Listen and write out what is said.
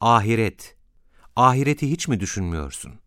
Ahiret. Ahireti hiç mi düşünmüyorsun?